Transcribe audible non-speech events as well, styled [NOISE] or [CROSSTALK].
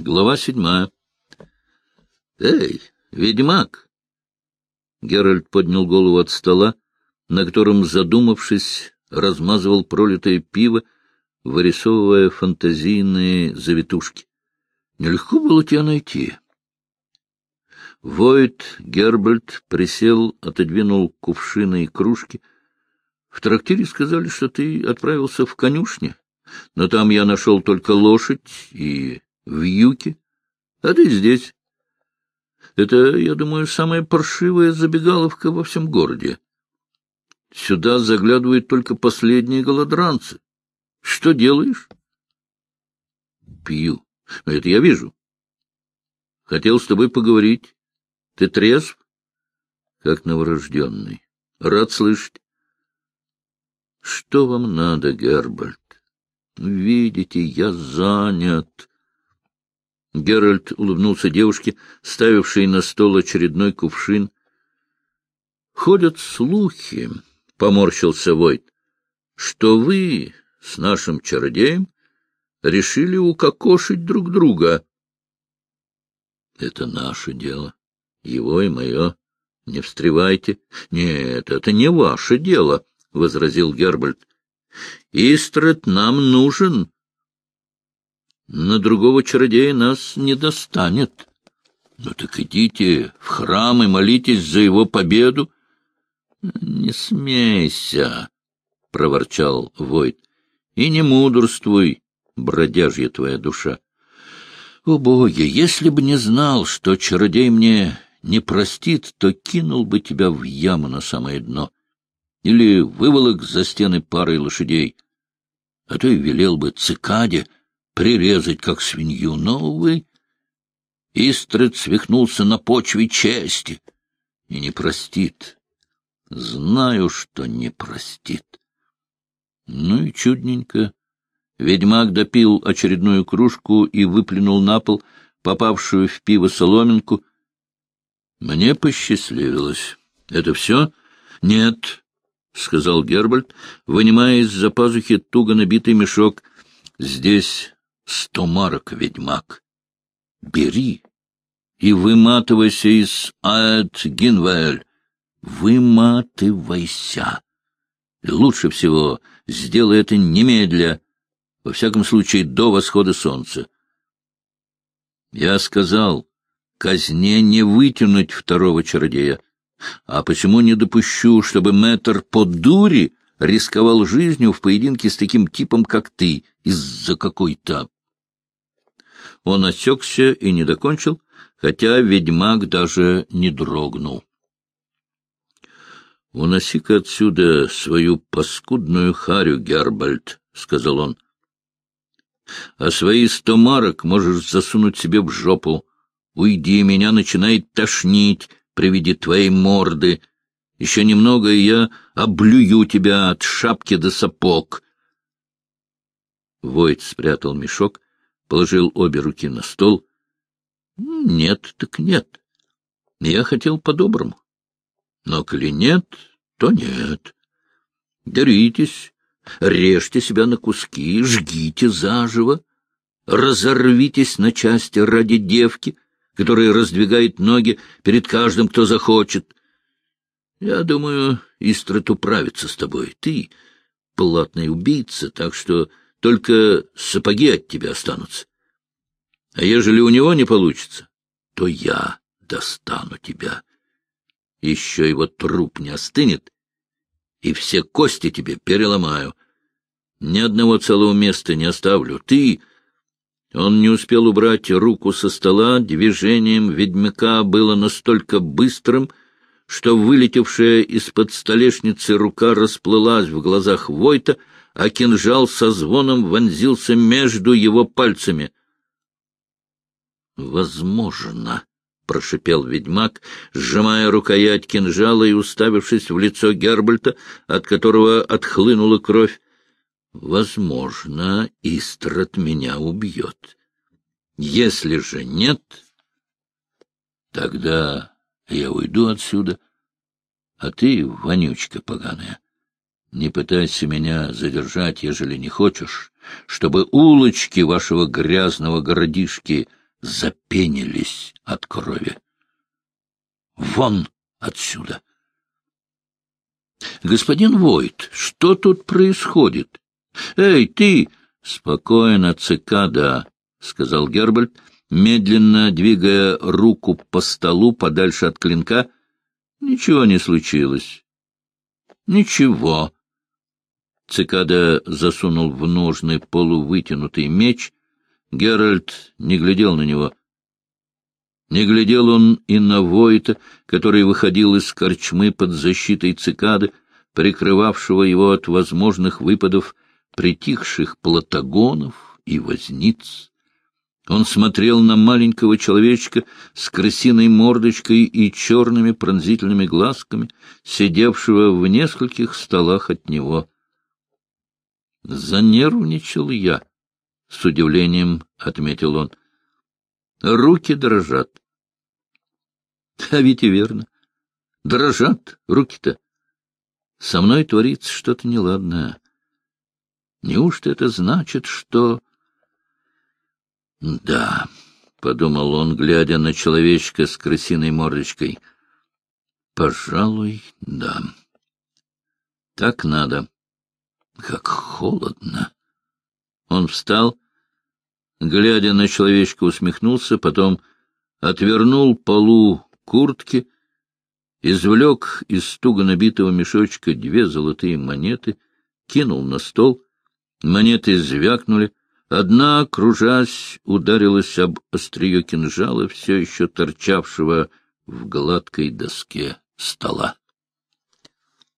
Глава седьмая. «Эй, ведьмак!» Геральт поднял голову от стола, на котором, задумавшись, размазывал пролитое пиво, вырисовывая фантазийные завитушки. «Нелегко было тебя найти». Войт Гербальд присел, отодвинул кувшины и кружки. В трактире сказали, что ты отправился в конюшни, но там я нашел только лошадь и вьюки, а ты здесь. Это, я думаю, самая паршивая забегаловка во всем городе. Сюда заглядывают только последние голодранцы. Что делаешь? Пью. Это я вижу. Хотел с тобой поговорить. Ты трезв? Как новорожденный. Рад слышать. Что вам надо, Гербальд? Видите, я занят. Геральт улыбнулся девушке, ставившей на стол очередной кувшин. Ходят слухи, — поморщился Войт, — что вы с нашим чародеем решили укокошить друг друга. Это наше дело его и мое. Не встревайте. — Нет, это не ваше дело, — возразил Гербальд. — Истрат нам нужен. На другого чародея нас не достанет. Ну так идите в храм и молитесь за его победу. — Не смейся, — проворчал Войт, — и не мудрствуй, бродяжья твоя душа. О, боги, если бы не знал, что чародей мне не простит, то кинул бы тебя в яму на самое дно или выволок за стены парой лошадей, а то и велел бы цикаде прирезать, как свинью. Но, увы, Истред свихнулся на почве чести и не простит. Знаю, что не простит. Ну и чудненько. Ведьмак допил очередную кружку и выплюнул на пол попавшую в пиво соломинку, мне посчастливилось. Это все? Нет, — сказал Гербальд, вынимая из-за пазухи туго набитый мешок. Здесь сто марок, ведьмак. Бери и выматывайся из Аэт Гинвель. Выматывайся. Лучше всего сделай это немедля, во всяком случае до восхода солнца. Я сказал, казне не вытянуть второго чародея. А почему не допущу, чтобы мэтр по дури рисковал жизнью в поединке с таким типом, как ты, из-за какой-то... Он осекся и не докончил, хотя ведьмак даже не дрогнул. — Уноси-ка отсюда свою паскудную харю, Гербальд, — сказал он. — А свои сто марок можешь засунуть себе в жопу. Уйди, меня начинает тошнить при виде твоей морды. Еще немного, и я облюю тебя от шапки до сапог. Войт спрятал мешок, положил обе руки на стол. Нет, так нет. Я хотел по-доброму. Но коли нет, то нет. Деритесь, режьте себя на куски, жгите заживо, разорвитесь на части ради девки — который раздвигает ноги перед каждым, кто захочет. Я думаю, Истрат управится с тобой. Ты платный убийца, так что только сапоги от тебя останутся. А ежели у него не получится, то я достану тебя. Еще его труп не остынет, и все кости тебе переломаю. Ни одного целого места не оставлю. Ты он не успел убрать руку со стола, движением ведьмака было настолько быстрым, что вылетевшая из-под столешницы рука расплылась в глазах Войта, а кинжал со звоном вонзился между его пальцами. «Возможно», — прошипел ведьмак, сжимая рукоять кинжала и уставившись в лицо Гербальта, от которого отхлынула кровь. Возможно, Истрат меня убьет. Если же нет, тогда я уйду отсюда, а ты, вонючка поганая, не пытайся меня задержать, ежели не хочешь, чтобы улочки вашего грязного городишки запенились от крови. Вон отсюда! Господин Войт, что тут происходит? Эй, ты! Спокойно, цикада, — сказал Гербальд, медленно двигая руку по столу подальше от клинка. Ничего не случилось. Ничего. Цикада засунул в ножны полувытянутый меч. Геральт не глядел на него. Не глядел он и на Войта, который выходил из корчмы под защитой цикады, прикрывавшего его от возможных выпадов притихших платагонов и возниц. Он смотрел на маленького человечка с крысиной мордочкой и черными пронзительными глазками, сидевшего в нескольких столах от него. «Занервничал я», — с удивлением отметил он. «Руки дрожат». [LAUGHS] А ведь и верно. Дрожат руки-то. Со мной творится что-то неладное. Неужто это значит, что... Да, — подумал он, глядя на человечка с крысиной мордочкой. Пожалуй, да. Так надо. Как холодно. Он встал, глядя на человечка, усмехнулся, потом отвернул полу куртки, извлек из туго набитого мешочка две золотые монеты, кинул на стол. Монеты звякнули. Одна, кружась, ударилась об острие кинжала, все еще торчавшего в гладкой доске стола.